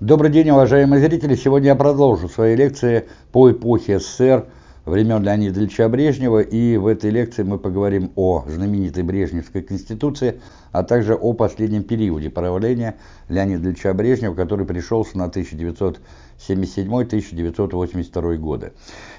Добрый день, уважаемые зрители! Сегодня я продолжу свои лекции по эпохе СССР времен Леонида Ильича Брежнева. И в этой лекции мы поговорим о знаменитой Брежневской Конституции, а также о последнем периоде правления Леонида Ильича Брежнева, который пришелся на 1977-1982 годы.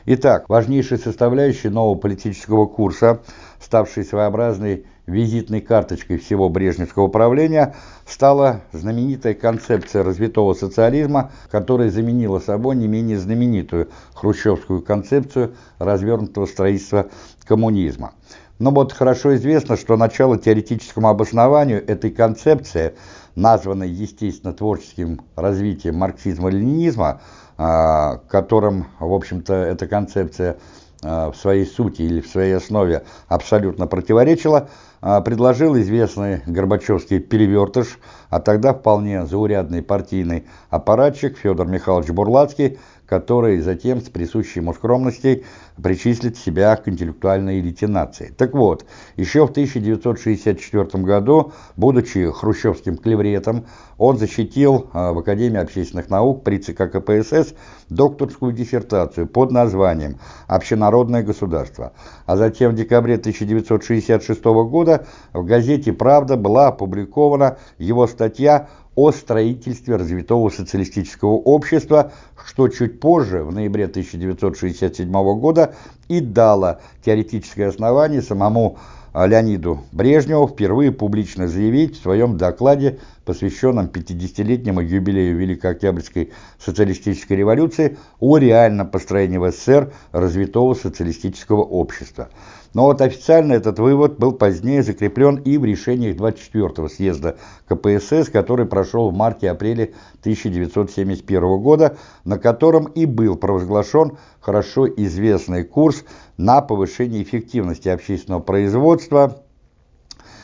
Итак, важнейшей составляющей нового политического курса, ставшей своеобразной визитной карточкой всего брежневского правления стала знаменитая концепция развитого социализма, которая заменила собой не менее знаменитую хрущевскую концепцию развернутого строительства коммунизма. Но вот хорошо известно, что начало теоретическому обоснованию этой концепции, названной, естественно, творческим развитием марксизма-ленинизма, а, которым, в общем-то, эта концепция в своей сути или в своей основе абсолютно противоречила, а, предложил известный Горбачевский перевертыш, а тогда вполне заурядный партийный аппаратчик Федор Михайлович Бурлацкий, который затем с присущей ему скромностью причислит себя к интеллектуальной элите нации. Так вот, еще в 1964 году, будучи хрущевским клевретом, он защитил а, в Академии общественных наук при ЦК КПСС докторскую диссертацию под названием «Общенародное государство». А затем в декабре 1966 года в газете «Правда» была опубликована его статья о строительстве развитого социалистического общества, что чуть позже, в ноябре 1967 года, и дало теоретическое основание самому а, Леониду Брежневу впервые публично заявить в своем докладе, посвященном 50-летнему юбилею Великой Октябрьской социалистической революции, о реальном построении в СССР развитого социалистического общества. Но вот официально этот вывод был позднее закреплен и в решениях 24-го съезда КПСС, который прошел в марте-апреле 1971 года, на котором и был провозглашен хорошо известный курс на повышение эффективности общественного производства,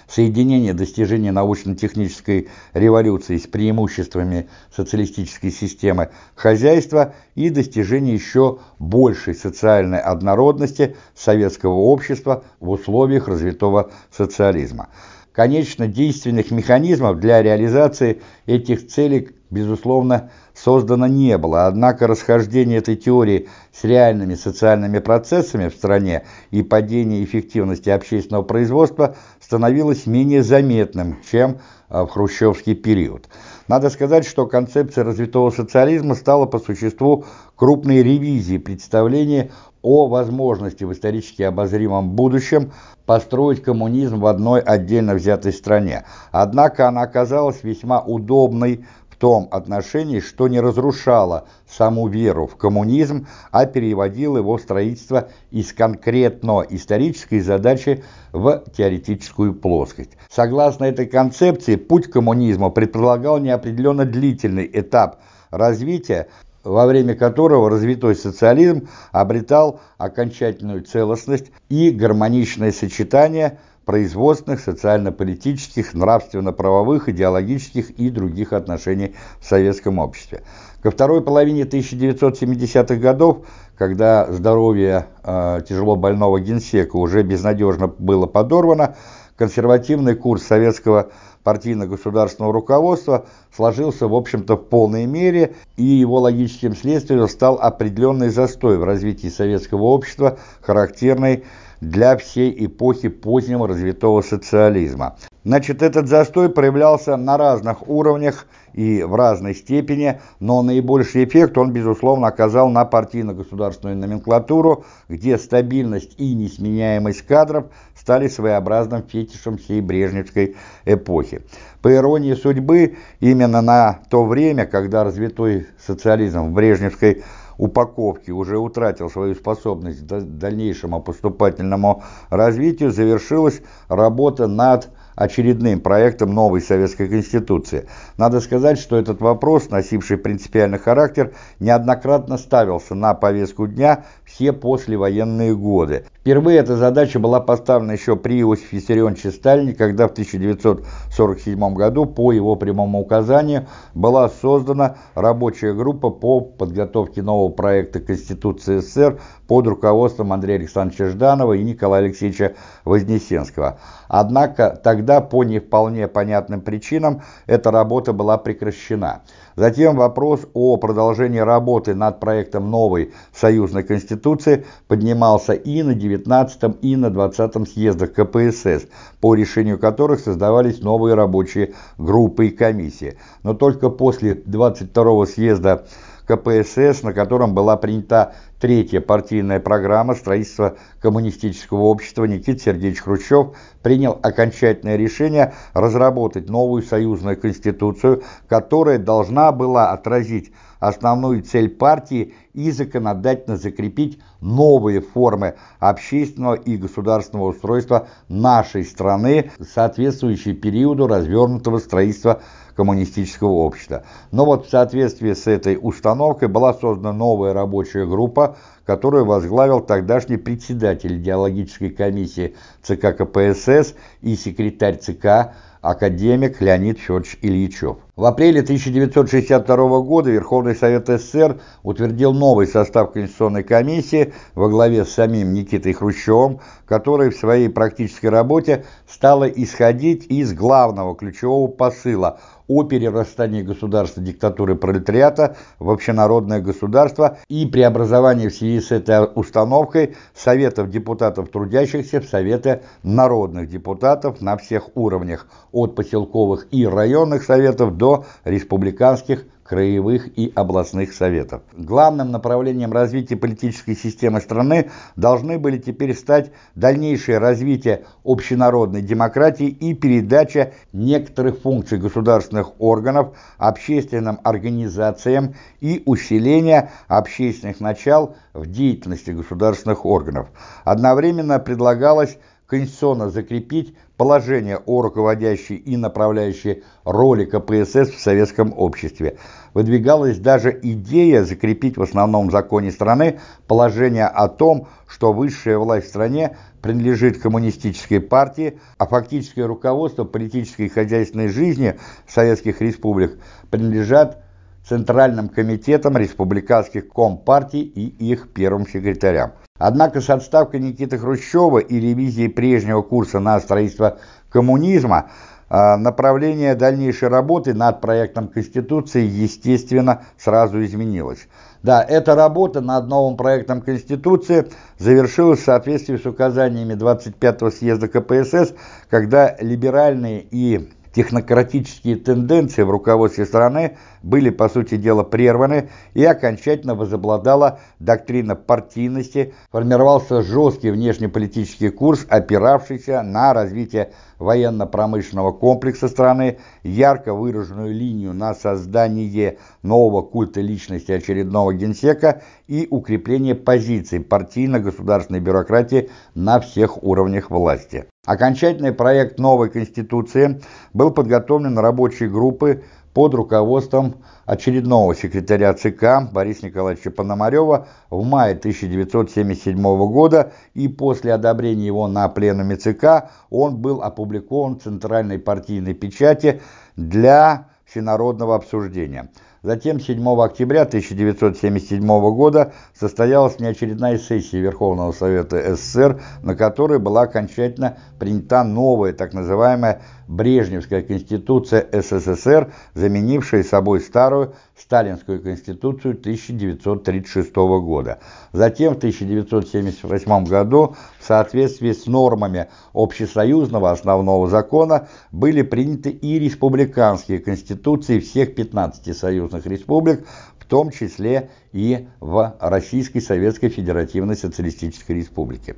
соединение достижения научно-технической революции с преимуществами социалистической системы хозяйства и достижение еще большей социальной однородности советского общества в условиях развитого социализма. Конечно, действенных механизмов для реализации этих целей, безусловно, создано не было, однако расхождение этой теории с реальными социальными процессами в стране и падение эффективности общественного производства становилось менее заметным, чем а, в хрущевский период. Надо сказать, что концепция развитого социализма стала по существу крупной ревизией представления о возможности в исторически обозримом будущем построить коммунизм в одной отдельно взятой стране. Однако она оказалась весьма удобной том отношении, что не разрушала саму веру в коммунизм, а переводила его строительство из конкретно исторической задачи в теоретическую плоскость. Согласно этой концепции, путь к коммунизму предполагал неопределенно длительный этап развития, во время которого развитой социализм обретал окончательную целостность и гармоничное сочетание – производственных, социально-политических, нравственно-правовых, идеологических и других отношений в советском обществе. Ко второй половине 1970-х годов, когда здоровье э, тяжело больного генсека уже безнадежно было подорвано, консервативный курс советского партийно-государственного руководства сложился, в общем-то, в полной мере, и его логическим следствием стал определенный застой в развитии советского общества, характерный для всей эпохи позднего развитого социализма. Значит, этот застой проявлялся на разных уровнях и в разной степени, но наибольший эффект он, безусловно, оказал на партийно-государственную номенклатуру, где стабильность и несменяемость кадров стали своеобразным фетишем всей брежневской эпохи. По иронии судьбы, именно на то время, когда развитой социализм в брежневской упаковки уже утратил свою способность к дальнейшему поступательному развитию, завершилась работа над очередным проектом новой Советской Конституции. Надо сказать, что этот вопрос, носивший принципиальный характер, неоднократно ставился на повестку дня все послевоенные годы. Впервые эта задача была поставлена еще при Иосифе Виссарионовиче Сталине, когда в 1947 году по его прямому указанию была создана рабочая группа по подготовке нового проекта Конституции СССР под руководством Андрея Александровича Жданова и Николая Алексеевича Вознесенского. Однако тогда тогда по не вполне понятным причинам эта работа была прекращена. Затем вопрос о продолжении работы над проектом новой союзной конституции поднимался и на 19 и на 20 съездах КПСС, по решению которых создавались новые рабочие группы и комиссии. Но только после 22 съезда КПСС, на котором была принята третья партийная программа строительства коммунистического общества, Никита Сергеевич Хрущев принял окончательное решение разработать новую союзную конституцию, которая должна была отразить основную цель партии и законодательно закрепить новые формы общественного и государственного устройства нашей страны, соответствующие периоду развернутого строительства коммунистического общества. Но вот в соответствии с этой установкой была создана новая рабочая группа, которую возглавил тогдашний председатель идеологической комиссии ЦК КПСС и секретарь ЦК академик Леонид Федорович Ильичев. В апреле 1962 года Верховный Совет СССР утвердил новый состав Конституционной комиссии во главе с самим Никитой Хрущевым, который в своей практической работе стала исходить из главного ключевого посыла о перерастании государства диктатуры пролетариата в общенародное государство и преобразовании в связи с этой установкой Советов депутатов трудящихся в Советы народных депутатов на всех уровнях, от поселковых и районных советов до республиканских краевых и областных советов. Главным направлением развития политической системы страны должны были теперь стать дальнейшее развитие общенародной демократии и передача некоторых функций государственных органов общественным организациям и усиление общественных начал в деятельности государственных органов. Одновременно предлагалось конституционно закрепить положение о руководящей и направляющей роли КПСС в советском обществе. Выдвигалась даже идея закрепить в основном законе страны положение о том, что высшая власть в стране принадлежит коммунистической партии, а фактическое руководство политической и хозяйственной жизни советских республик принадлежат Центральным комитетам республиканских компартий и их первым секретарям. Однако с отставкой Никиты Хрущева и ревизией прежнего курса на строительство коммунизма а, направление дальнейшей работы над проектом Конституции, естественно, сразу изменилось. Да, эта работа над новым проектом Конституции завершилась в соответствии с указаниями 25-го съезда КПСС, когда либеральные и Технократические тенденции в руководстве страны были, по сути дела, прерваны и окончательно возобладала доктрина партийности, формировался жесткий внешнеполитический курс, опиравшийся на развитие военно-промышленного комплекса страны, ярко выраженную линию на создание нового культа личности очередного генсека и укрепление позиций партийно-государственной бюрократии на всех уровнях власти. Окончательный проект новой Конституции был подготовлен рабочей группой под руководством очередного секретаря ЦК Бориса Николаевича Пономарева в мае 1977 года и после одобрения его на пленуме ЦК он был опубликован в Центральной партийной печати для всенародного обсуждения. Затем 7 октября 1977 года состоялась неочередная сессия Верховного Совета СССР, на которой была окончательно принята новая так называемая Брежневская конституция СССР, заменившая собой старую Сталинскую конституцию 1936 года. Затем в 1978 году в соответствии с нормами общесоюзного основного закона были приняты и республиканские конституции всех 15 союзных республик, в том числе и в Российской Советской Федеративной Социалистической Республике.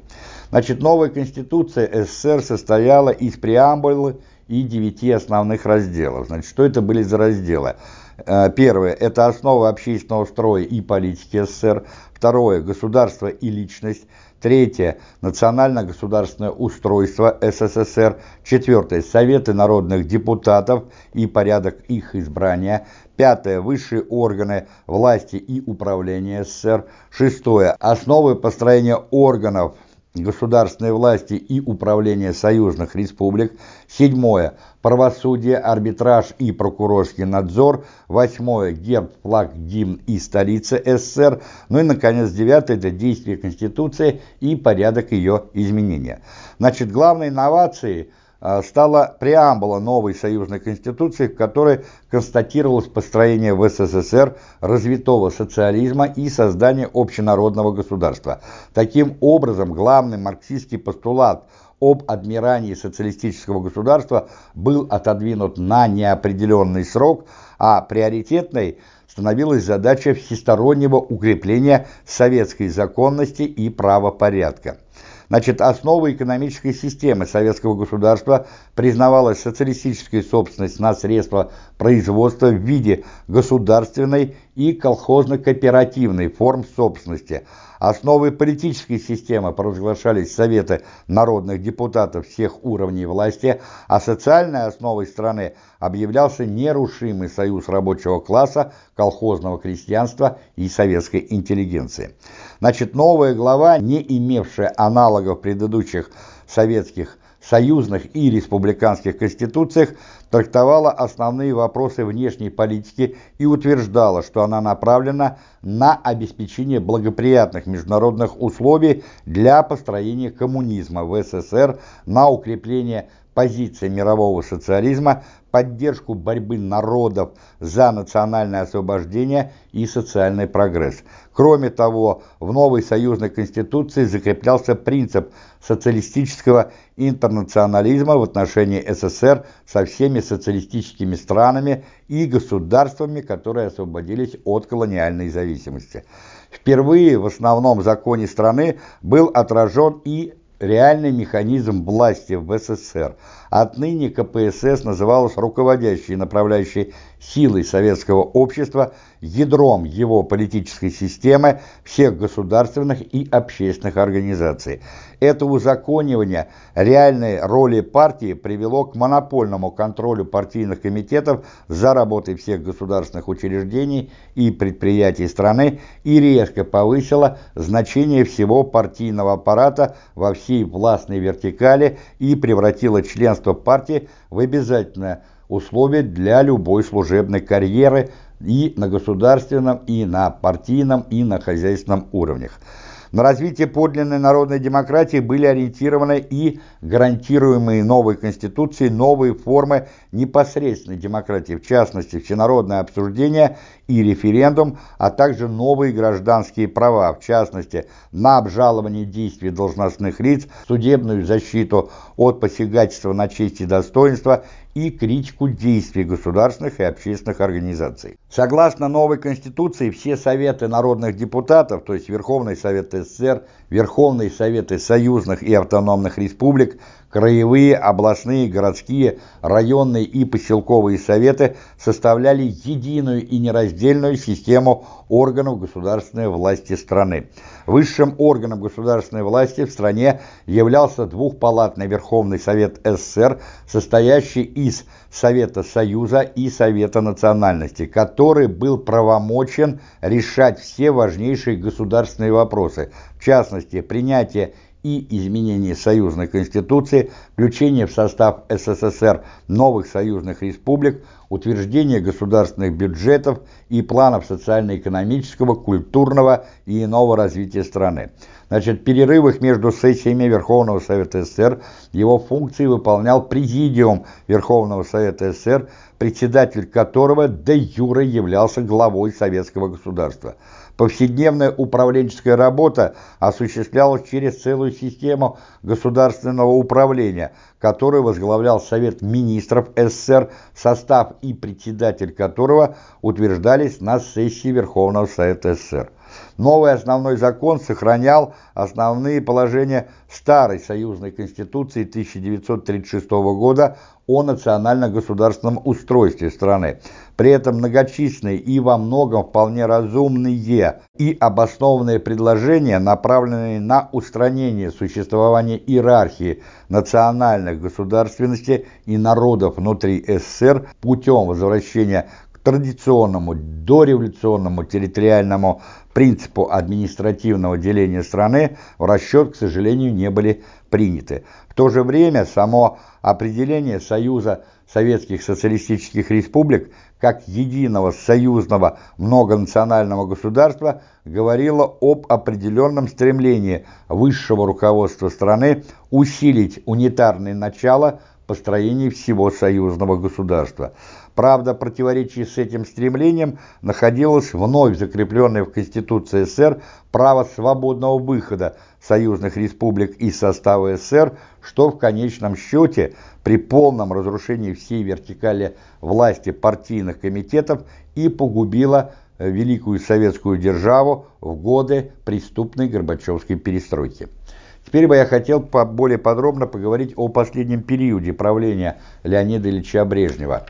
Значит, новая Конституция СССР состояла из преамбулы и девяти основных разделов. Значит, что это были за разделы? Э, первое – это основа общественного строя и политики СССР. Второе – государство и личность. Третье – национально-государственное устройство СССР. Четвертое – Советы народных депутатов и порядок их избрания. Пятое – Высшие органы власти и управления СССР. Шестое – Основы построения органов государственной власти и управления союзных республик. Седьмое. Правосудие, арбитраж и прокурорский надзор. Восьмое. Герб, флаг, гимн и столица СССР. Ну и, наконец, девятое. Это действие Конституции и порядок ее изменения. Значит, главной инновацией а, стала преамбула новой союзной конституции, в которой констатировалось построение в СССР развитого социализма и создание общенародного государства. Таким образом, главный марксистский постулат об адмирании социалистического государства был отодвинут на неопределенный срок, а приоритетной становилась задача всестороннего укрепления советской законности и правопорядка. Значит, основой экономической системы советского государства признавалась социалистическая собственность на средства производства в виде государственной и колхозно-кооперативной форм собственности – Основой политической системы провозглашались Советы народных депутатов всех уровней власти, а социальной основой страны объявлялся нерушимый союз рабочего класса, колхозного крестьянства и советской интеллигенции. Значит, новая глава, не имевшая аналогов предыдущих советских союзных и республиканских конституциях трактовала основные вопросы внешней политики и утверждала, что она направлена на обеспечение благоприятных международных условий для построения коммунизма в СССР, на укрепление позиции мирового социализма, поддержку борьбы народов за национальное освобождение и социальный прогресс. Кроме того, в новой союзной конституции закреплялся принцип социалистического интернационализма в отношении СССР со всеми социалистическими странами и государствами, которые освободились от колониальной зависимости. Впервые в основном законе страны был отражен и реальный механизм власти в СССР. Отныне КПСС называлась руководящей и направляющей силой советского общества, ядром его политической системы, всех государственных и общественных организаций. Это узаконивание реальной роли партии привело к монопольному контролю партийных комитетов за работой всех государственных учреждений и предприятий страны и резко повысило значение всего партийного аппарата во всей властной вертикали и превратило членство партии в обязательное условие для любой служебной карьеры и на государственном, и на партийном, и на хозяйственном уровнях. На развитие подлинной народной демократии были ориентированы и гарантируемые новой Конституцией новые формы непосредственной демократии, в частности, всенародное обсуждение и референдум, а также новые гражданские права, в частности, на обжалование действий должностных лиц, судебную защиту от посягательства на честь и достоинство и критику действий государственных и общественных организаций. Согласно новой Конституции, все Советы народных депутатов, то есть Верховный Совет СССР, Верховные Советы союзных и автономных республик, краевые, областные, городские, районные и поселковые советы составляли единую и нераздельную систему органов государственной власти страны. Высшим органом государственной власти в стране являлся двухпалатный Верховный Совет СССР, состоящий из Совета Союза и Совета национальности, который был правомочен решать все важнейшие государственные вопросы, в частности, принятие и изменение союзной конституции, включение в состав СССР новых союзных республик, утверждение государственных бюджетов и планов социально-экономического, культурного и иного развития страны. Значит, в перерывах между сессиями Верховного Совета СССР его функции выполнял Президиум Верховного Совета СССР, председатель которого де юре являлся главой советского государства. Повседневная управленческая работа осуществлялась через целую систему государственного управления, которую возглавлял Совет министров СССР, состав и председатель которого утверждались на сессии Верховного Совета СССР. Новый основной закон сохранял основные положения старой союзной конституции 1936 года о национально-государственном устройстве страны. При этом многочисленные и во многом вполне разумные и обоснованные предложения, направленные на устранение существования иерархии национальных государственности и народов внутри СССР путем возвращения традиционному дореволюционному территориальному принципу административного деления страны в расчет, к сожалению, не были приняты. В то же время само определение Союза Советских Социалистических Республик как единого союзного многонационального государства говорило об определенном стремлении высшего руководства страны усилить унитарное начало построении всего союзного государства. Правда, противоречие с этим стремлением находилось вновь закрепленное в Конституции СССР право свободного выхода союзных республик из состава СССР, что в конечном счете при полном разрушении всей вертикали власти партийных комитетов и погубило Великую Советскую Державу в годы преступной Горбачевской перестройки. Теперь бы я хотел более подробно поговорить о последнем периоде правления Леонида Ильича Брежнева,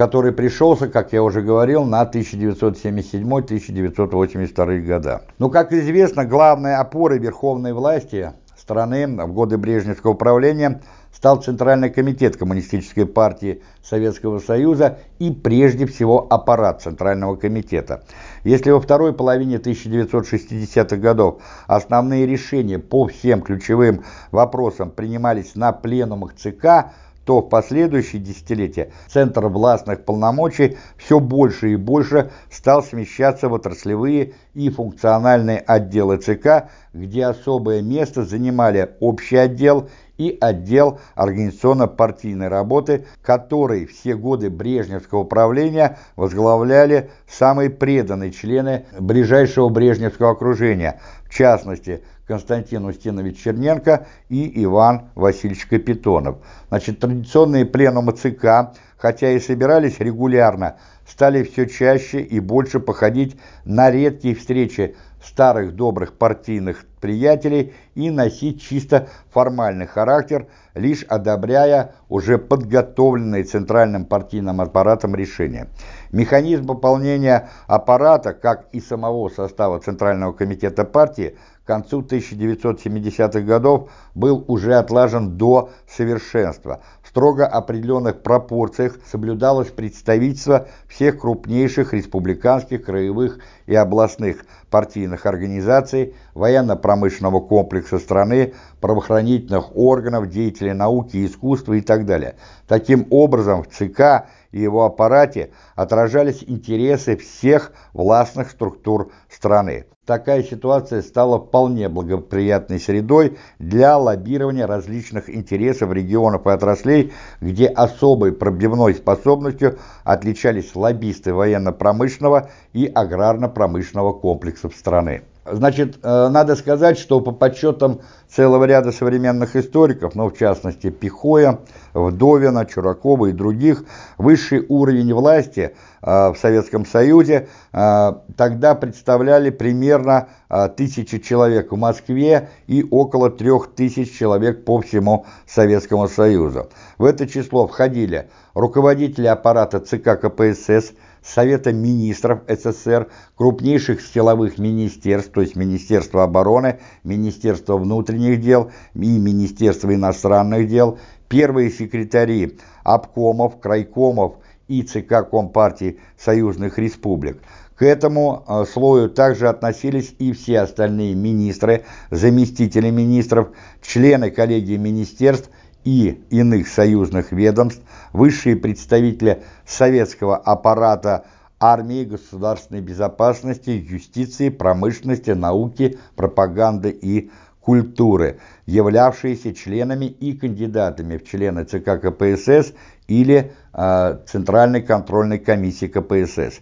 который пришелся, как я уже говорил, на 1977-1982 года. Но, как известно, главной опорой верховной власти страны в годы Брежневского правления – стал Центральный комитет Коммунистической партии Советского Союза и прежде всего аппарат Центрального комитета. Если во второй половине 1960-х годов основные решения по всем ключевым вопросам принимались на пленумах ЦК, то в последующие десятилетия центр властных полномочий все больше и больше стал смещаться в отраслевые и функциональные отделы ЦК, где особое место занимали общий отдел и отдел организационно-партийной работы, который все годы Брежневского правления возглавляли самые преданные члены ближайшего Брежневского окружения, в частности, Константин Устинович Черненко и Иван Васильевич Капитонов. Значит, традиционные пленумы ЦК, хотя и собирались регулярно, стали все чаще и больше походить на редкие встречи старых добрых партийных приятелей и носить чисто формальный характер, лишь одобряя уже подготовленные центральным партийным аппаратом решения. Механизм пополнения аппарата, как и самого состава Центрального комитета партии, концу 1970-х годов был уже отлажен до совершенства. В строго определенных пропорциях соблюдалось представительство всех крупнейших республиканских, краевых и областных партийных организаций, военно-промышленного комплекса страны, правоохранительных органов, деятелей науки и искусства и так далее. Таким образом, в ЦК и его аппарате отражались интересы всех властных структур страны. Такая ситуация стала вполне благоприятной средой для лоббирования различных интересов регионов и отраслей, где особой пробивной способностью отличались лоббисты военно-промышленного и аграрно-промышленного комплексов страны. Значит, э, надо сказать, что по подсчетам целого ряда современных историков, ну, в частности, Пихоя, Вдовина, Чуракова и других, высший уровень власти э, в Советском Союзе э, тогда представляли примерно тысячи человек в Москве и около трех тысяч человек по всему Советскому Союзу. В это число входили руководители аппарата ЦК КПСС, Совета министров СССР, крупнейших силовых министерств, то есть Министерство обороны, Министерство внутренних дел и Министерство иностранных дел, первые секретари обкомов, крайкомов и ЦК Компартии союзных республик. К этому э, слою также относились и все остальные министры, заместители министров, члены коллегии министерств и иных союзных ведомств, высшие представители советского аппарата армии, государственной безопасности, юстиции, промышленности, науки, пропаганды и культуры, являвшиеся членами и кандидатами в члены ЦК КПСС или э, Центральной контрольной комиссии КПСС.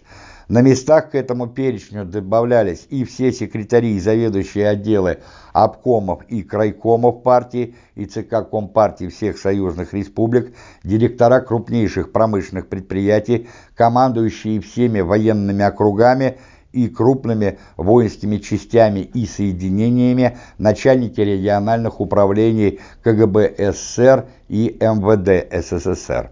На местах к этому перечню добавлялись и все секретари и заведующие отделы обкомов и крайкомов партии и ЦК Компартии всех союзных республик, директора крупнейших промышленных предприятий, командующие всеми военными округами и крупными воинскими частями и соединениями, начальники региональных управлений КГБ СССР и МВД СССР.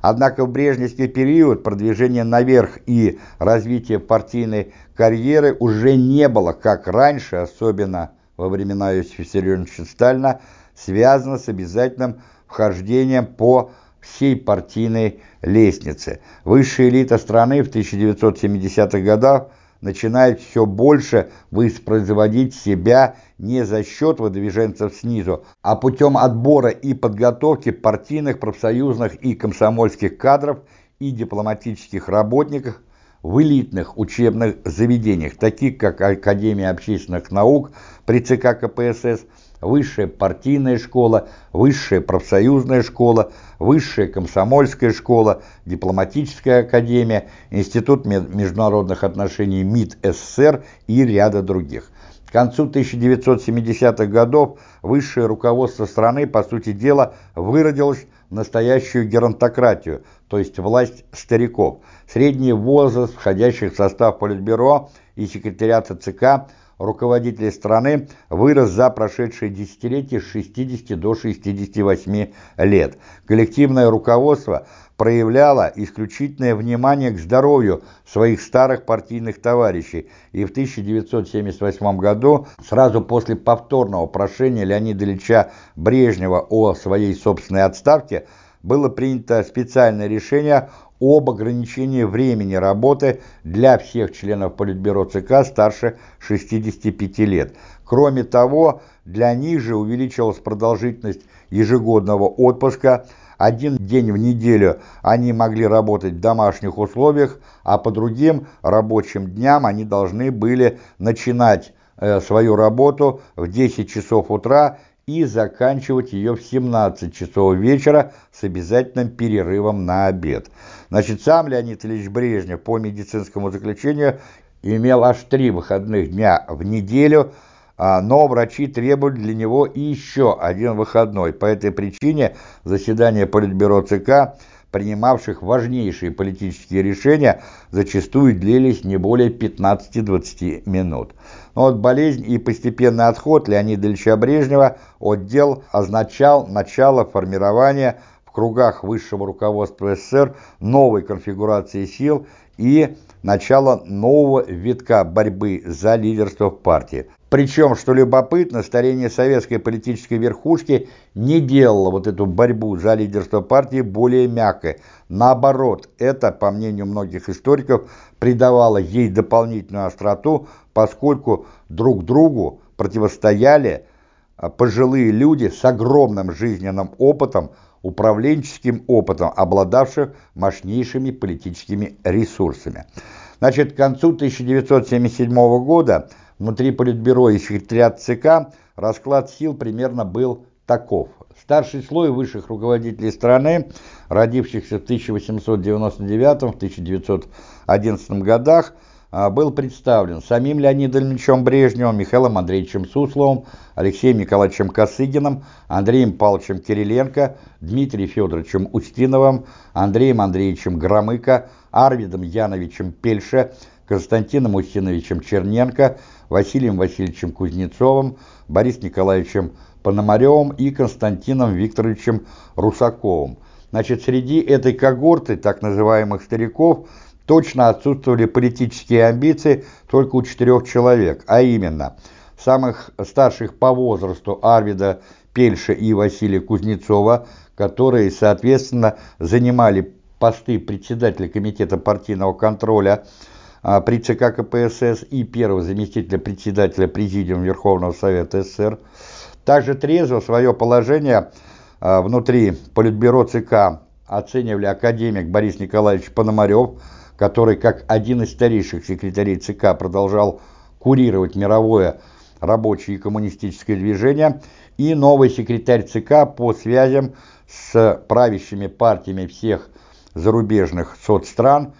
Однако в брежневский период продвижение наверх и развитие партийной карьеры уже не было, как раньше, особенно во времена Иосифа Виссарионовича Сталина, связано с обязательным вхождением по всей партийной лестнице. Высшая элита страны в 1970-х годах начинает все больше воспроизводить себя не за счет выдвиженцев снизу, а путем отбора и подготовки партийных, профсоюзных и комсомольских кадров и дипломатических работников в элитных учебных заведениях, таких как Академия общественных наук при ЦК КПСС, высшая партийная школа, высшая профсоюзная школа, высшая комсомольская школа, дипломатическая академия, Институт международных отношений МИД СССР и ряда других. К концу 1970-х годов высшее руководство страны, по сути дела, выродилось в настоящую геронтократию, то есть власть стариков. Средний возраст входящих в состав Политбюро и секретариата ЦК руководителей страны вырос за прошедшие десятилетия с 60 до 68 лет. Коллективное руководство проявляло исключительное внимание к здоровью своих старых партийных товарищей, и в 1978 году, сразу после повторного прошения Леонида Ильича Брежнева о своей собственной отставке, было принято специальное решение об ограничении времени работы для всех членов Политбюро ЦК старше 65 лет. Кроме того, для них же увеличилась продолжительность ежегодного отпуска. Один день в неделю они могли работать в домашних условиях, а по другим рабочим дням они должны были начинать э, свою работу в 10 часов утра и заканчивать ее в 17 часов вечера с обязательным перерывом на обед. Значит, сам Леонид Ильич Брежнев по медицинскому заключению имел аж три выходных дня в неделю, а, но врачи требовали для него еще один выходной. По этой причине заседания Политбюро ЦК принимавших важнейшие политические решения, зачастую длились не более 15-20 минут. Но вот болезнь и постепенный отход Леонида Ильича Брежнева от дел означал начало формирования в кругах высшего руководства СССР новой конфигурации сил и начало нового витка борьбы за лидерство в партии. Причем, что любопытно, старение советской политической верхушки не делало вот эту борьбу за лидерство партии более мягкой. Наоборот, это, по мнению многих историков, придавало ей дополнительную остроту, поскольку друг другу противостояли а, пожилые люди с огромным жизненным опытом, управленческим опытом, обладавших мощнейшими политическими ресурсами. Значит, к концу 1977 года внутри Политбюро и секретариат ЦК расклад сил примерно был таков. Старший слой высших руководителей страны, родившихся в 1899-1911 годах, а, был представлен самим Леонидом Ильичем Брежневым, Михаилом Андреевичем Сусловым, Алексеем Николаевичем Косыгиным, Андреем Павловичем Кириленко, Дмитрием Федоровичем Устиновым, Андреем Андреевичем Громыко, Арвидом Яновичем Пельше, Константином Устиновичем Черненко, Василием Васильевичем Кузнецовым, Борисом Николаевичем Пономаревым и Константином Викторовичем Русаковым. Значит, среди этой когорты так называемых стариков точно отсутствовали политические амбиции только у четырех человек, а именно самых старших по возрасту Арвида Пельша и Василия Кузнецова, которые, соответственно, занимали посты председателя Комитета партийного контроля при ЦК КПСС и первого заместителя председателя Президиума Верховного Совета СССР. Также трезво свое положение а, внутри Политбюро ЦК оценивали академик Борис Николаевич Пономарев, который как один из старейших секретарей ЦК продолжал курировать мировое рабочее и коммунистическое движение, и новый секретарь ЦК по связям с правящими партиями всех зарубежных соцстран а,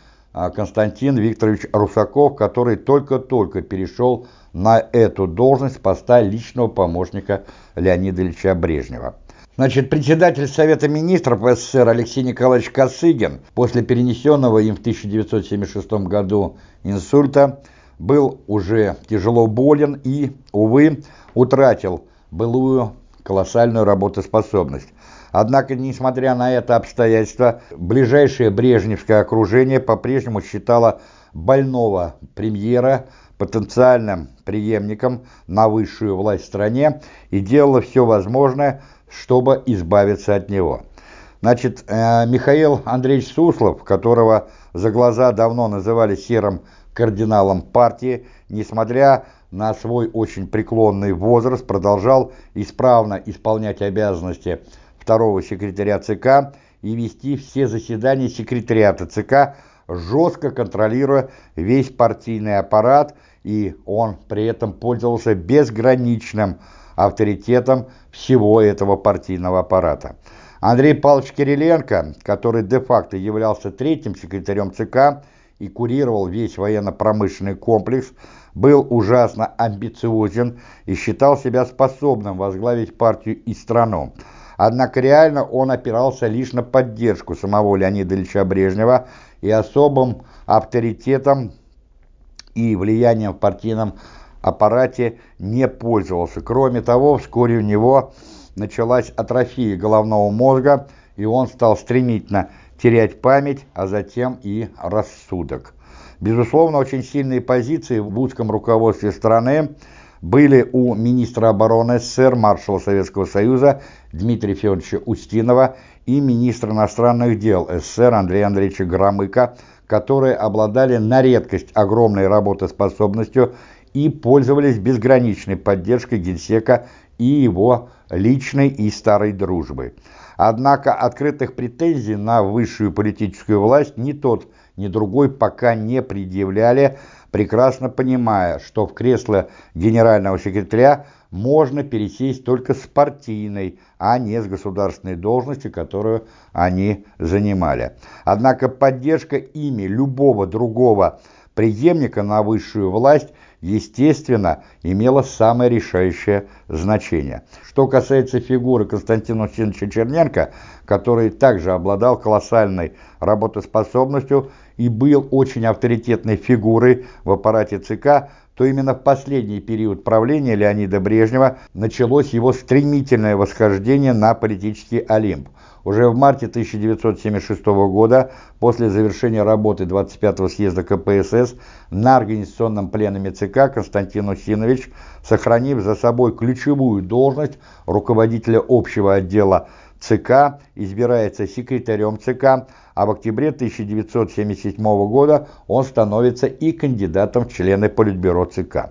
Константин Викторович Русаков, который только-только перешел на эту должность поста личного помощника Леонида Ильича Брежнева. Значит, председатель Совета министров СССР Алексей Николаевич Косыгин после перенесенного им в 1976 году инсульта был уже тяжело болен и, увы, утратил былую колоссальную работоспособность. Однако, несмотря на это обстоятельство, ближайшее брежневское окружение по-прежнему считало больного премьера потенциальным преемником на высшую власть в стране и делало все возможное, чтобы избавиться от него. Значит, э, Михаил Андреевич Суслов, которого за глаза давно называли серым кардиналом партии, несмотря на свой очень преклонный возраст, продолжал исправно исполнять обязанности второго секретаря ЦК и вести все заседания секретариата ЦК, жестко контролируя весь партийный аппарат, и он при этом пользовался безграничным авторитетом всего этого партийного аппарата. Андрей Павлович Кириленко, который де-факто являлся третьим секретарем ЦК и курировал весь военно-промышленный комплекс, был ужасно амбициозен и считал себя способным возглавить партию и страну. Однако реально он опирался лишь на поддержку самого Леонида Ильича Брежнева и особым авторитетом и влиянием в партийном аппарате не пользовался. Кроме того, вскоре у него началась атрофия головного мозга, и он стал стремительно терять память, а затем и рассудок. Безусловно, очень сильные позиции в узком руководстве страны были у министра обороны СССР, маршала Советского Союза Дмитрия Федоровича Устинова и министра иностранных дел СССР Андрея Андреевича Громыка, которые обладали на редкость огромной работоспособностью и пользовались безграничной поддержкой Генсека и его личной и старой дружбы. Однако открытых претензий на высшую политическую власть ни тот, ни другой пока не предъявляли, прекрасно понимая, что в кресло генерального секретаря можно пересесть только с партийной, а не с государственной должности, которую они занимали. Однако поддержка ими любого другого преемника на высшую власть – естественно, имело самое решающее значение. Что касается фигуры Константина Усиновича Черненко, который также обладал колоссальной работоспособностью и был очень авторитетной фигурой в аппарате ЦК, то именно в последний период правления Леонида Брежнева началось его стремительное восхождение на политический Олимп. Уже в марте 1976 года, после завершения работы 25-го съезда КПСС, на организационном пленуме ЦК Константин Усинович, сохранив за собой ключевую должность руководителя общего отдела ЦК, избирается секретарем ЦК, а в октябре 1977 года он становится и кандидатом в члены Политбюро ЦК.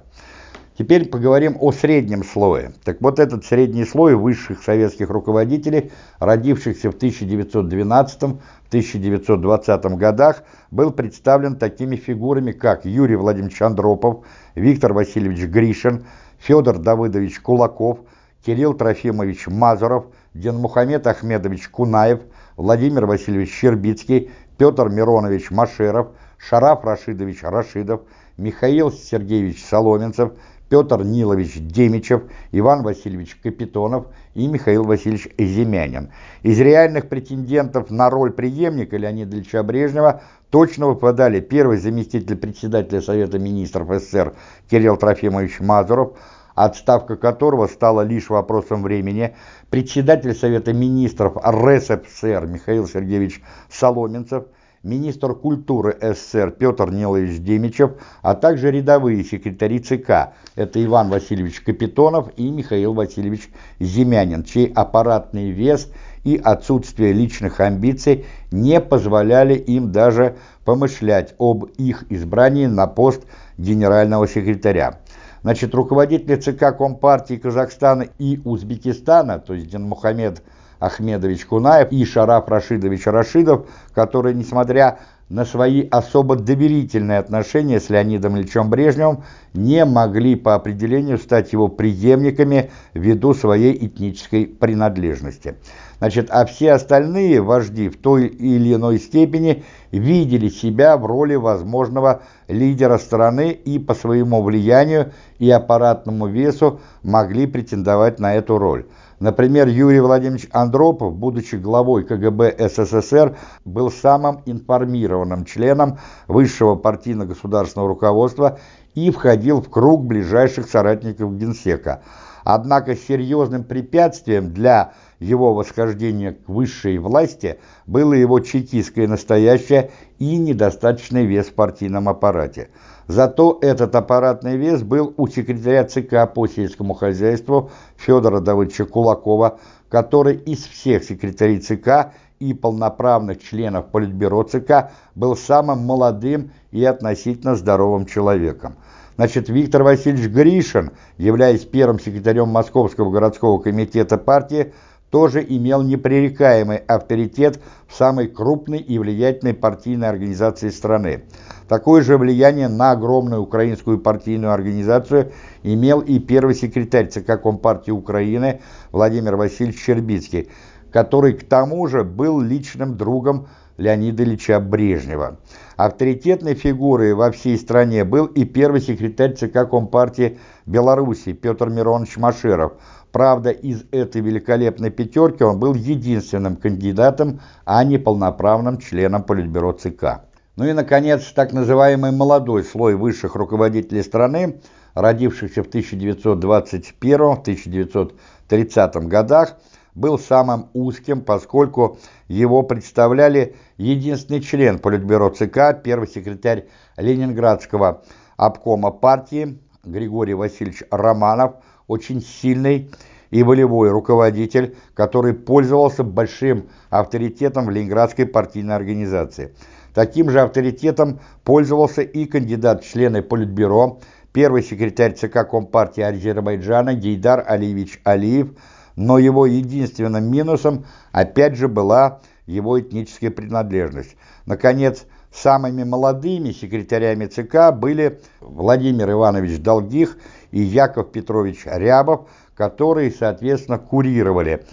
Теперь поговорим о среднем слое. Так вот этот средний слой высших советских руководителей, родившихся в 1912-1920 годах, был представлен такими фигурами, как Юрий Владимирович Андропов, Виктор Васильевич Гришин, Федор Давыдович Кулаков, Кирилл Трофимович Мазуров, Денмухамед Ахмедович Кунаев, Владимир Васильевич Щербицкий, Петр Миронович Машеров, Шараф Рашидович Рашидов, Михаил Сергеевич Соломенцев, Петр Нилович Демичев, Иван Васильевич Капитонов и Михаил Васильевич Иземянин. Из реальных претендентов на роль преемника Леонида Ильича Брежнева точно выпадали первый заместитель председателя Совета министров СССР Кирилл Трофимович Мазуров, отставка которого стала лишь вопросом времени, председатель Совета министров РСФСР Михаил Сергеевич Соломенцев – министр культуры СССР Петр Нилович Демичев, а также рядовые секретари ЦК, это Иван Васильевич Капитонов и Михаил Васильевич Земянин, чей аппаратный вес и отсутствие личных амбиций не позволяли им даже помышлять об их избрании на пост генерального секретаря. Значит, руководители ЦК Компартии Казахстана и Узбекистана, то есть Динмухамед Ахмедович Кунаев и Шараф Рашидович Рашидов, которые, несмотря на свои особо доверительные отношения с Леонидом Ильичем Брежневым, не могли по определению стать его преемниками ввиду своей этнической принадлежности. Значит, а все остальные вожди в той или иной степени видели себя в роли возможного лидера страны и по своему влиянию и аппаратному весу могли претендовать на эту роль. Например, Юрий Владимирович Андропов, будучи главой КГБ СССР, был самым информированным членом высшего партийно-государственного руководства и входил в круг ближайших соратников Генсека. Однако серьезным препятствием для его восхождения к высшей власти было его чекистское настоящее и недостаточный вес в партийном аппарате. Зато этот аппаратный вес был у секретаря ЦК по сельскому хозяйству Федора Давыдовича Кулакова, который из всех секретарей ЦК и полноправных членов Политбюро ЦК был самым молодым и относительно здоровым человеком. Значит, Виктор Васильевич Гришин, являясь первым секретарем Московского городского комитета партии, тоже имел непререкаемый авторитет в самой крупной и влиятельной партийной организации страны. Такое же влияние на огромную украинскую партийную организацию имел и первый секретарь ЦК Компартии Украины Владимир Васильевич Щербицкий, который к тому же был личным другом Леонида Ильича Брежнева. Авторитетной фигурой во всей стране был и первый секретарь ЦК Компартии Беларуси Петр Миронович Машеров. Правда, из этой великолепной пятерки он был единственным кандидатом, а не полноправным членом Политбюро ЦК. Ну и, наконец, так называемый молодой слой высших руководителей страны, родившихся в 1921-1930 годах, был самым узким, поскольку его представляли единственный член Политбюро ЦК, первый секретарь Ленинградского обкома партии Григорий Васильевич Романов, очень сильный и волевой руководитель, который пользовался большим авторитетом в Ленинградской партийной организации. Таким же авторитетом пользовался и кандидат в члены Политбюро, первый секретарь ЦК Компартии Азербайджана Гейдар Алиевич Алиев, но его единственным минусом опять же была его этническая принадлежность. Наконец, самыми молодыми секретарями ЦК были Владимир Иванович Долгих и Яков Петрович Рябов, которые, соответственно, курировали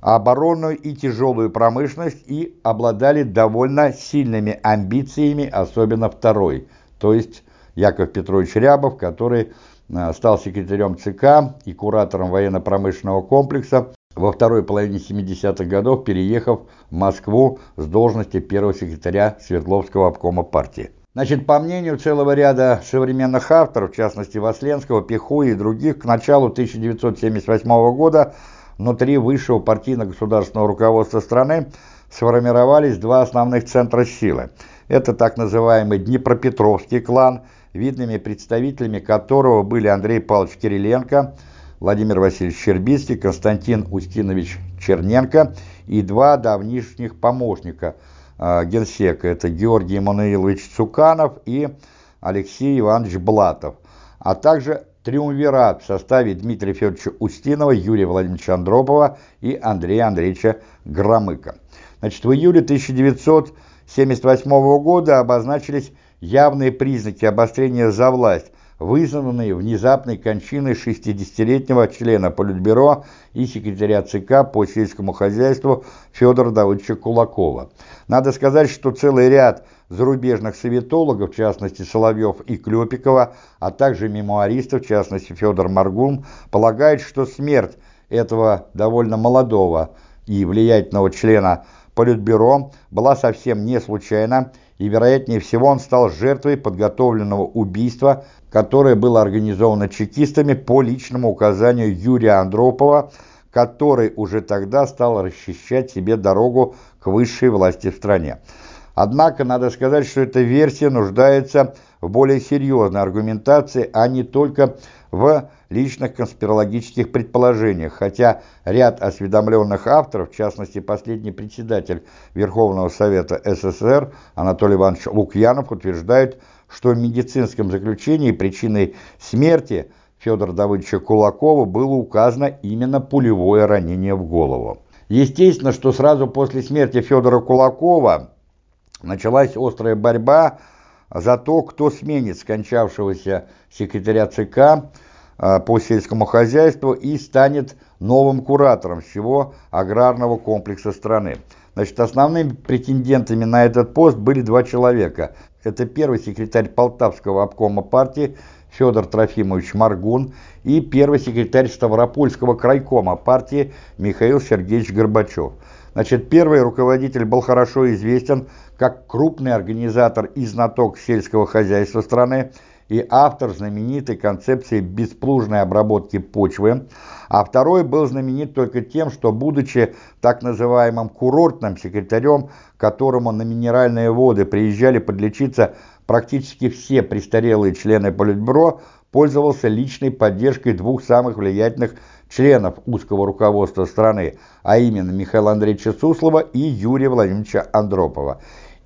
оборонную и тяжелую промышленность и обладали довольно сильными амбициями, особенно второй, то есть Яков Петрович Рябов, который Э, стал секретарем ЦК и куратором военно-промышленного комплекса, во второй половине 70-х годов переехав в Москву с должности первого секретаря Свердловского обкома партии. Значит, по мнению целого ряда современных авторов, в частности Васленского, Пихуи и других, к началу 1978 года внутри высшего партийно-государственного руководства страны сформировались два основных центра силы. Это так называемый Днепропетровский клан – видными представителями которого были Андрей Павлович Кириленко, Владимир Васильевич Щербицкий, Константин Устинович Черненко и два давнишних помощника э, генсека. Это Георгий Эммануилович Цуканов и Алексей Иванович Блатов, а также триумвират в составе Дмитрия Федоровича Устинова, Юрия Владимировича Андропова и Андрея Андреевича Громыка. Значит, в июле 1978 года обозначились явные признаки обострения за власть, вызванные внезапной кончиной 60-летнего члена Политбюро и секретаря ЦК по сельскому хозяйству Федора Давыдовича Кулакова. Надо сказать, что целый ряд зарубежных советологов, в частности Соловьев и Клепикова, а также мемуаристов, в частности Федор Маргун, полагают, что смерть этого довольно молодого и влиятельного члена Политбюро была совсем не случайна, и, вероятнее всего, он стал жертвой подготовленного убийства, которое было организовано чекистами по личному указанию Юрия Андропова, который уже тогда стал расчищать себе дорогу к высшей власти в стране. Однако, надо сказать, что эта версия нуждается в более серьезной аргументации, а не только в личных конспирологических предположениях, хотя ряд осведомленных авторов, в частности последний председатель Верховного Совета СССР Анатолий Иванович Лукьянов утверждает, что в медицинском заключении причиной смерти Федора Давыдовича Кулакова было указано именно пулевое ранение в голову. Естественно, что сразу после смерти Федора Кулакова началась острая борьба за то, кто сменит скончавшегося секретаря ЦК а, по сельскому хозяйству и станет новым куратором всего аграрного комплекса страны. Значит, основными претендентами на этот пост были два человека. Это первый секретарь Полтавского обкома партии Федор Трофимович Маргун и первый секретарь Ставропольского крайкома партии Михаил Сергеевич Горбачев. Значит, первый руководитель был хорошо известен как крупный организатор и знаток сельского хозяйства страны и автор знаменитой концепции бесплужной обработки почвы, а второй был знаменит только тем, что, будучи так называемым курортным секретарем, которому на минеральные воды приезжали подлечиться практически все престарелые члены Политбюро, пользовался личной поддержкой двух самых влиятельных членов узкого руководства страны, а именно Михаила Андреевича Суслова и Юрия Владимировича Андропова.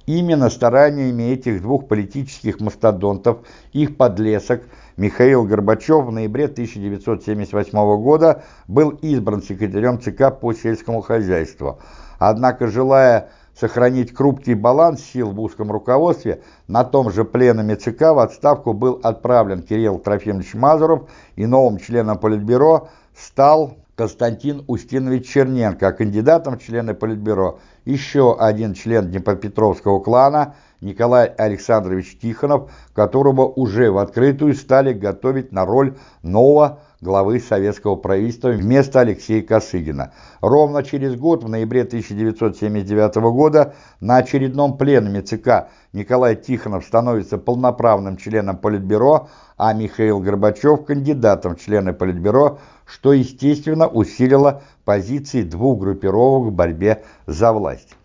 Именно стараниями этих двух политических мастодонтов их подлесок Михаил Горбачев в ноябре 1978 года был избран секретарем ЦК по сельскому хозяйству. Однако, желая сохранить хрупкий баланс сил в узком руководстве, на том же пленуме ЦК в отставку был отправлен Кирилл Трофимович Мазуров и новым членом Политбюро стал Константин Устинович Черненко, а кандидатом в члены Политбюро еще один член Днепропетровского клана Николай Александрович Тихонов, которого уже в открытую стали готовить на роль нового главы советского правительства вместо Алексея Косыгина. Ровно через год, в ноябре 1979 года, на очередном пленуме ЦК Николай Тихонов становится полноправным членом Политбюро, а Михаил Горбачев – кандидатом в члены Политбюро, что, естественно, усилило позиции двух группировок в борьбе за власть.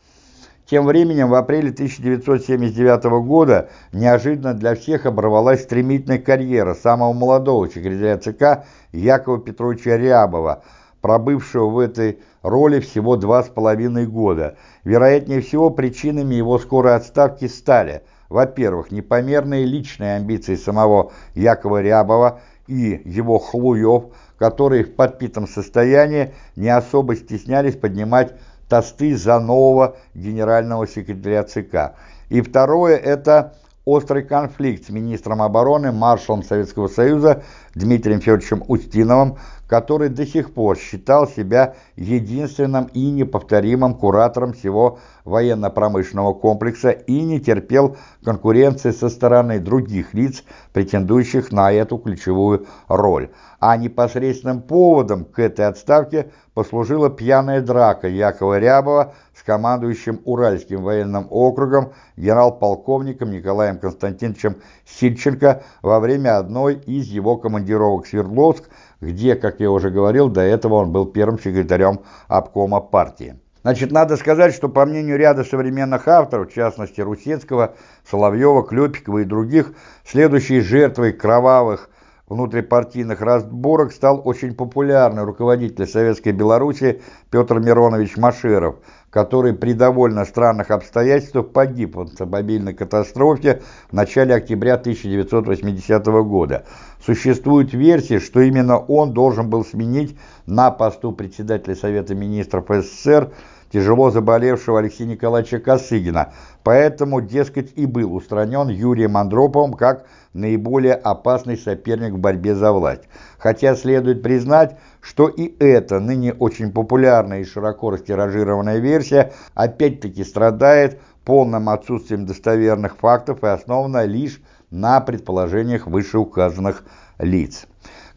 Тем временем в апреле 1979 года неожиданно для всех оборвалась стремительная карьера самого молодого секретаря ЦК Якова Петровича Рябова, пробывшего в этой роли всего два с половиной года. Вероятнее всего, причинами его скорой отставки стали, во-первых, непомерные личные амбиции самого Якова Рябова и его хлуев, которые в подпитом состоянии не особо стеснялись поднимать тосты за нового генерального секретаря ЦК. И второе – это острый конфликт с министром обороны, маршалом Советского Союза Дмитрием Федоровичем Устиновым, который до сих пор считал себя единственным и неповторимым куратором всего военно-промышленного комплекса и не терпел конкуренции со стороны других лиц, претендующих на эту ключевую роль. А непосредственным поводом к этой отставке послужила пьяная драка Якова Рябова с командующим Уральским военным округом генерал-полковником Николаем Константиновичем Сильченко во время одной из его командировок в Свердловск, где, как я уже говорил, до этого он был первым секретарем обкома партии. Значит, надо сказать, что по мнению ряда современных авторов, в частности Русецкого, Соловьева, Клепикова и других, следующей жертвой кровавых внутрипартийных разборок стал очень популярный руководитель Советской Беларуси Петр Миронович Машеров, который при довольно странных обстоятельствах погиб в автомобильной катастрофе в начале октября 1980 года. Существует версия, что именно он должен был сменить на посту председателя Совета министров СССР тяжело заболевшего Алексея Николаевича Косыгина, поэтому, дескать, и был устранен Юрием Андроповым как наиболее опасный соперник в борьбе за власть. Хотя следует признать, что и эта ныне очень популярная и широко растиражированная версия опять-таки страдает полным отсутствием достоверных фактов и основана лишь на предположениях вышеуказанных лиц.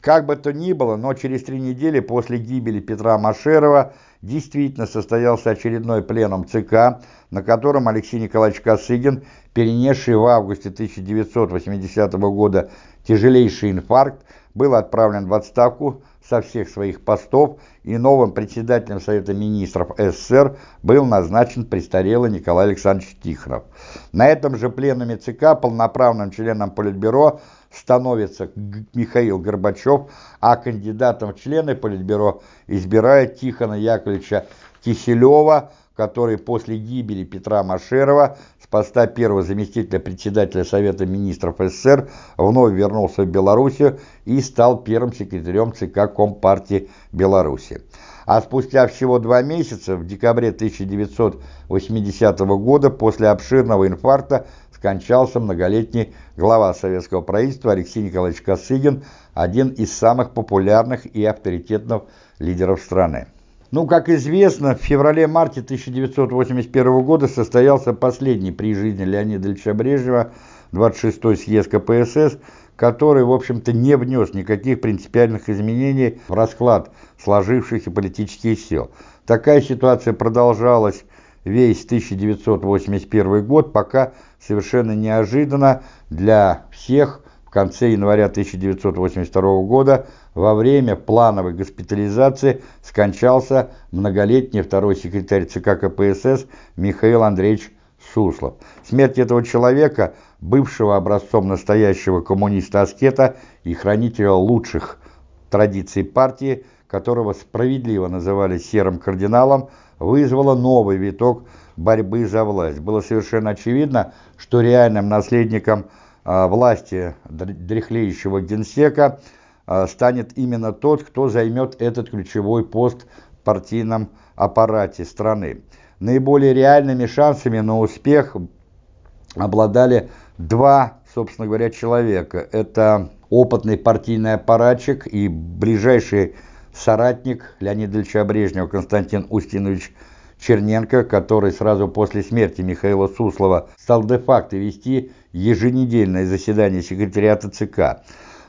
Как бы то ни было, но через три недели после гибели Петра Машерова действительно состоялся очередной пленум ЦК, на котором Алексей Николаевич Косыгин, перенесший в августе 1980 года тяжелейший инфаркт, был отправлен в отставку со всех своих постов, и новым председателем Совета Министров СССР был назначен престарелый Николай Александрович Тихонов. На этом же пленуме ЦК полноправным членом Политбюро становится Михаил Горбачев, а кандидатом в члены Политбюро избирает Тихона Яковлевича Киселева, который после гибели Петра Машерова с поста первого заместителя председателя Совета министров СССР вновь вернулся в Белоруссию и стал первым секретарем ЦК Компартии Беларуси. А спустя всего два месяца, в декабре 1980 года, после обширного инфаркта, скончался многолетний глава советского правительства Алексей Николаевич Косыгин, один из самых популярных и авторитетных лидеров страны. Ну, как известно, в феврале-марте 1981 года состоялся последний при жизни Леонида Ильича Брежнева 26-й съезд КПСС, который, в общем-то, не внес никаких принципиальных изменений в расклад сложившихся политических сил. Такая ситуация продолжалась весь 1981 год, пока совершенно неожиданно для всех в конце января 1982 года во время плановой госпитализации скончался многолетний второй секретарь ЦК КПСС Михаил Андреевич Суслов. Смерть этого человека, бывшего образцом настоящего коммуниста-аскета и хранителя лучших традиций партии, которого справедливо называли серым кардиналом, вызвала новый виток борьбы за власть. Было совершенно очевидно, что реальным наследником а, власти дряхлеющего генсека а, станет именно тот, кто займет этот ключевой пост в партийном аппарате страны. Наиболее реальными шансами на успех обладали два, собственно говоря, человека. Это опытный партийный аппаратчик и ближайший соратник Леонида Ильича Брежнева Константин Устинович Черненко, который сразу после смерти Михаила Суслова стал де-факто вести еженедельное заседание секретариата ЦК.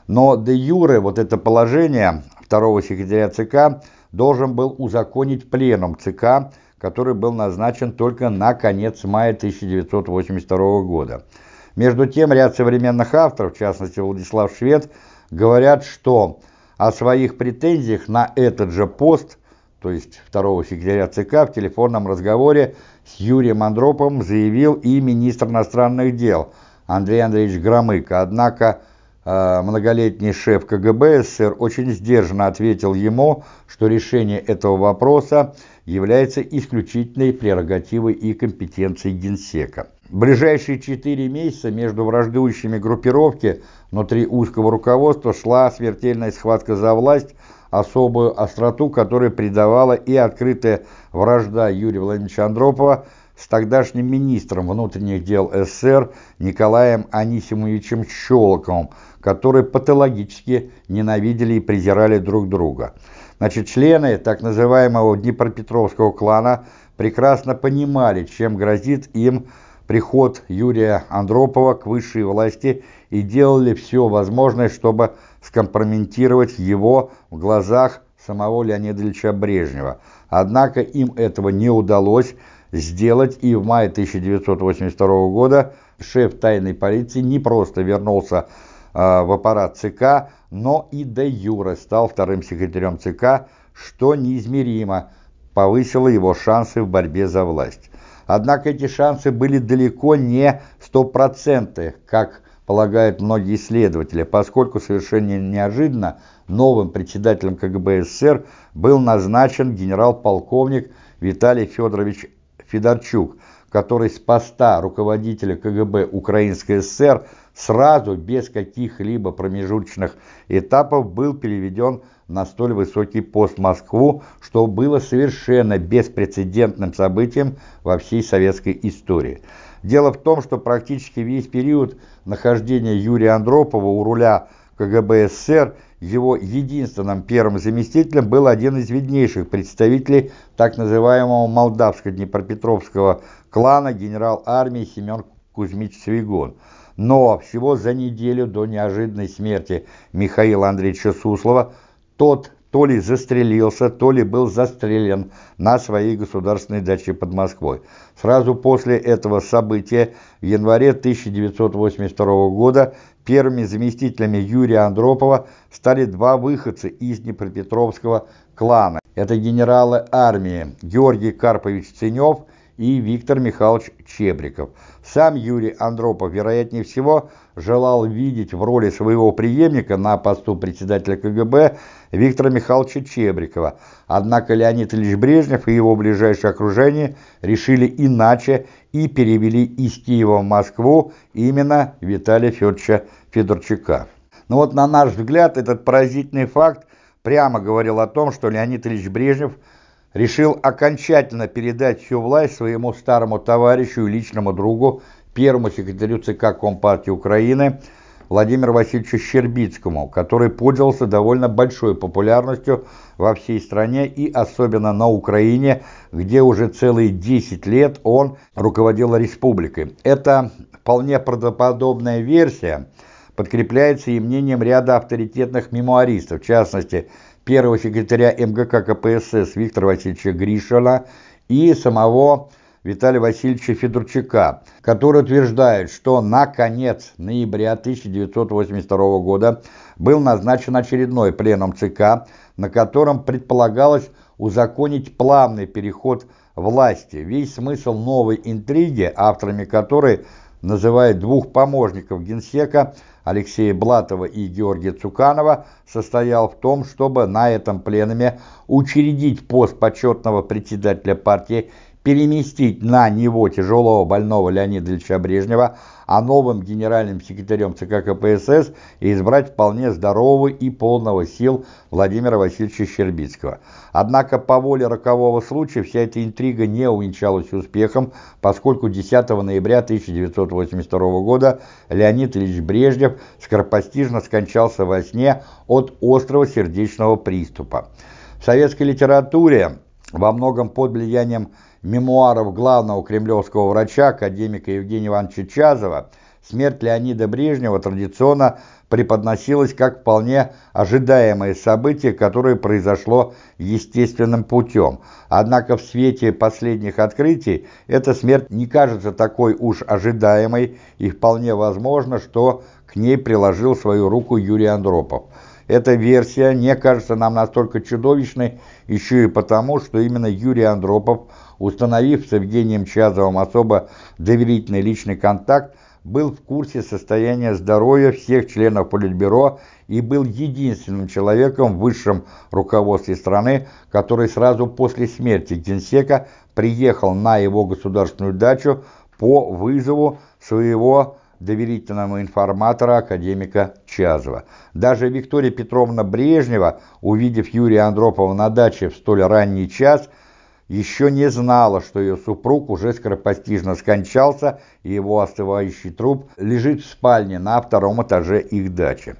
Но де юре вот это положение второго секретаря ЦК должен был узаконить пленум ЦК, который был назначен только на конец мая 1982 года. Между тем, ряд современных авторов, в частности Владислав Швед, говорят, что о своих претензиях на этот же пост, то есть второго секретаря ЦК, в телефонном разговоре с Юрием Андроповым заявил и министр иностранных дел Андрей Андреевич Громыко. Однако э, многолетний шеф КГБ СССР очень сдержанно ответил ему, что решение этого вопроса является исключительной прерогативой и компетенцией Генсека. В ближайшие четыре месяца между враждующими группировки внутри узкого руководства шла смертельная схватка за власть, особую остроту, которой придавала и открытая вражда Юрия Владимировича Андропова с тогдашним министром внутренних дел СССР Николаем Анисимовичем Щелоковым, которые патологически ненавидели и презирали друг друга. Значит, члены так называемого Днепропетровского клана прекрасно понимали, чем грозит им приход Юрия Андропова к высшей власти и делали все возможное, чтобы скомпрометировать его в глазах самого Леонида Ильича Брежнева. Однако им этого не удалось сделать, и в мае 1982 года шеф тайной полиции не просто вернулся э, в аппарат ЦК, но и де юре стал вторым секретарем ЦК, что неизмеримо повысило его шансы в борьбе за власть. Однако эти шансы были далеко не стопроцентные, как полагают многие исследователи, поскольку совершенно неожиданно новым председателем КГБ СССР был назначен генерал-полковник Виталий Федорович Федорчук, который с поста руководителя КГБ Украинской ССР сразу, без каких-либо промежуточных этапов, был переведен на столь высокий пост в Москву, что было совершенно беспрецедентным событием во всей советской истории. Дело в том, что практически весь период нахождения Юрия Андропова у руля КГБ СССР его единственным первым заместителем был один из виднейших представителей так называемого молдавско-днепропетровского клана генерал армии Семен Кузьмич Свигон. Но всего за неделю до неожиданной смерти Михаила Андреевича Суслова тот то ли застрелился, то ли был застрелен на своей государственной даче под Москвой. Сразу после этого события в январе 1982 года первыми заместителями Юрия Андропова стали два выходца из Днепропетровского клана. Это генералы армии Георгий Карпович Ценев и Виктор Михайлович Чебриков. Сам Юрий Андропов, вероятнее всего, желал видеть в роли своего преемника на посту председателя КГБ Виктора Михайловича Чебрикова. Однако Леонид Ильич Брежнев и его ближайшее окружение решили иначе и перевели из Киева в Москву именно Виталия Федоровича Федорчука. Но вот на наш взгляд этот поразительный факт прямо говорил о том, что Леонид Ильич Брежнев решил окончательно передать всю власть своему старому товарищу и личному другу, первому секретарю ЦК Компартии Украины Владимиру Васильевичу Щербицкому, который пользовался довольно большой популярностью во всей стране и особенно на Украине, где уже целые 10 лет он руководил республикой. Это вполне правдоподобная версия подкрепляется и мнением ряда авторитетных мемуаристов, в частности, первого секретаря МГК КПСС Виктора Васильевича Гришина и самого Виталия Васильевича Федорчука, который утверждает, что на конец ноября 1982 года был назначен очередной пленум ЦК, на котором предполагалось узаконить плавный переход власти. Весь смысл новой интриги, авторами которой называют двух помощников генсека Алексея Блатова и Георгия Цуканова, состоял в том, чтобы на этом пленуме учредить пост почетного председателя партии переместить на него тяжелого больного Леонида Ильича Брежнева, а новым генеральным секретарем ЦК КПСС избрать вполне здорового и полного сил Владимира Васильевича Щербицкого. Однако по воле рокового случая вся эта интрига не увенчалась успехом, поскольку 10 ноября 1982 года Леонид Ильич Брежнев скоропостижно скончался во сне от острого сердечного приступа. В советской литературе во многом под влиянием мемуаров главного кремлевского врача, академика Евгения Ивановича Чазова, смерть Леонида Брежнева традиционно преподносилась как вполне ожидаемое событие, которое произошло естественным путем. Однако в свете последних открытий эта смерть не кажется такой уж ожидаемой и вполне возможно, что к ней приложил свою руку Юрий Андропов. Эта версия не кажется нам настолько чудовищной еще и потому, что именно Юрий Андропов – установив с Евгением Чазовым особо доверительный личный контакт, был в курсе состояния здоровья всех членов Политбюро и был единственным человеком в высшем руководстве страны, который сразу после смерти Генсека приехал на его государственную дачу по вызову своего доверительного информатора академика Чазова. Даже Виктория Петровна Брежнева, увидев Юрия Андропова на даче в столь ранний час, еще не знала, что ее супруг уже скоропостижно скончался, и его остывающий труп лежит в спальне на втором этаже их дачи.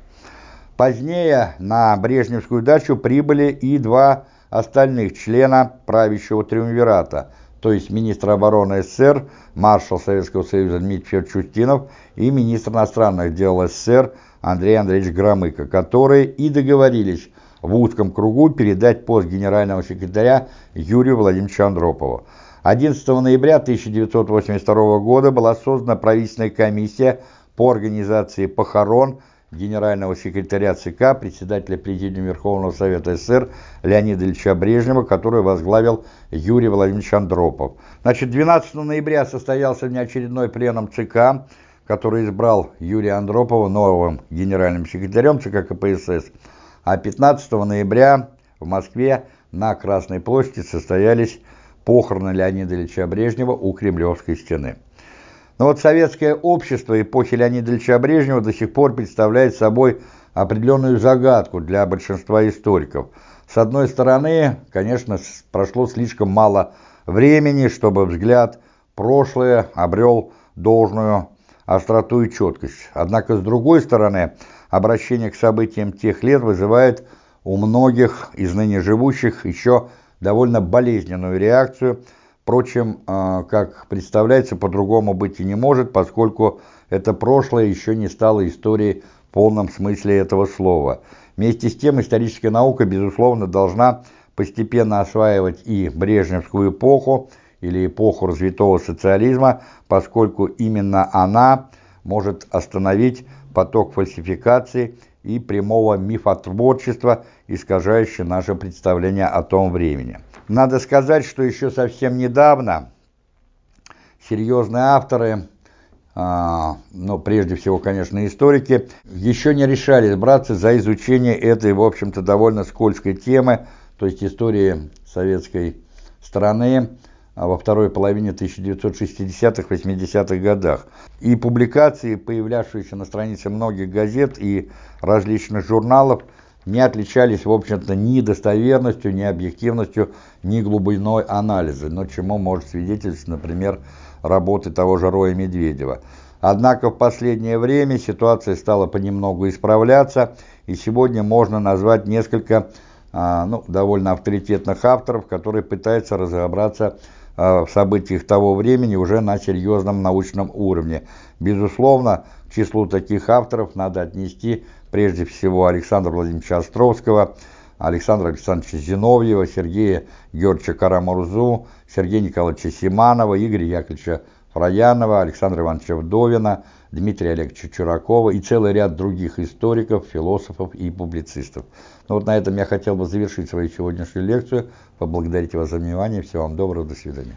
Позднее на Брежневскую дачу прибыли и два остальных члена правящего триумвирата, то есть министр обороны СССР, маршал Советского Союза Дмитрий Чустинов и министр иностранных дел СССР Андрей Андреевич Громыко, которые и договорились в узком кругу передать пост генерального секретаря Юрию Владимировичу Андропову. 11 ноября 1982 года была создана правительственная комиссия по организации похорон генерального секретаря ЦК, председателя Президиума Верховного Совета СССр Леонида Ильича Брежнева, который возглавил Юрий Владимирович Андропов. Значит, 12 ноября состоялся внеочередной пленум ЦК, который избрал Юрия Андропова новым генеральным секретарем ЦК КПСС а 15 ноября в Москве на Красной площади состоялись похороны Леонида Ильича Брежнева у Кремлевской стены. Но вот советское общество эпохи Леонида Ильича Брежнева до сих пор представляет собой определенную загадку для большинства историков. С одной стороны, конечно, прошло слишком мало времени, чтобы взгляд прошлое обрел должную остроту и четкость. Однако, с другой стороны, обращение к событиям тех лет вызывает у многих из ныне живущих еще довольно болезненную реакцию. Впрочем, а, как представляется, по-другому быть и не может, поскольку это прошлое еще не стало историей в полном смысле этого слова. Вместе с тем, историческая наука, безусловно, должна постепенно осваивать и Брежневскую эпоху, или эпоху развитого социализма, поскольку именно она может остановить поток фальсификаций и прямого мифотворчества, искажающего наше представление о том времени. Надо сказать, что еще совсем недавно серьезные авторы, а, ну, прежде всего, конечно, историки, еще не решались браться за изучение этой, в общем-то, довольно скользкой темы, то есть истории советской страны, а во второй половине 1960-80-х годах. И публикации, появлявшиеся на странице многих газет и различных журналов, не отличались, в общем-то, ни достоверностью, ни объективностью, ни глубиной анализа, но чему может свидетельствовать, например, работы того же Роя Медведева. Однако в последнее время ситуация стала понемногу исправляться, и сегодня можно назвать несколько а, ну, довольно авторитетных авторов, которые пытаются разобраться в событиях того времени уже на серьезном научном уровне. Безусловно, к числу таких авторов надо отнести прежде всего Александра Владимировича Островского, Александра Александровича Зиновьева, Сергея Георгиевича Карамурзу, Сергея Николаевича Симанова, Игоря Яковлевича Фраянова, Александра Ивановича Вдовина, Дмитрия Олеговича Чуракова и целый ряд других историков, философов и публицистов. Ну вот на этом я хотел бы завершить свою сегодняшнюю лекцию, поблагодарить вас за внимание, всего вам доброго, до свидания.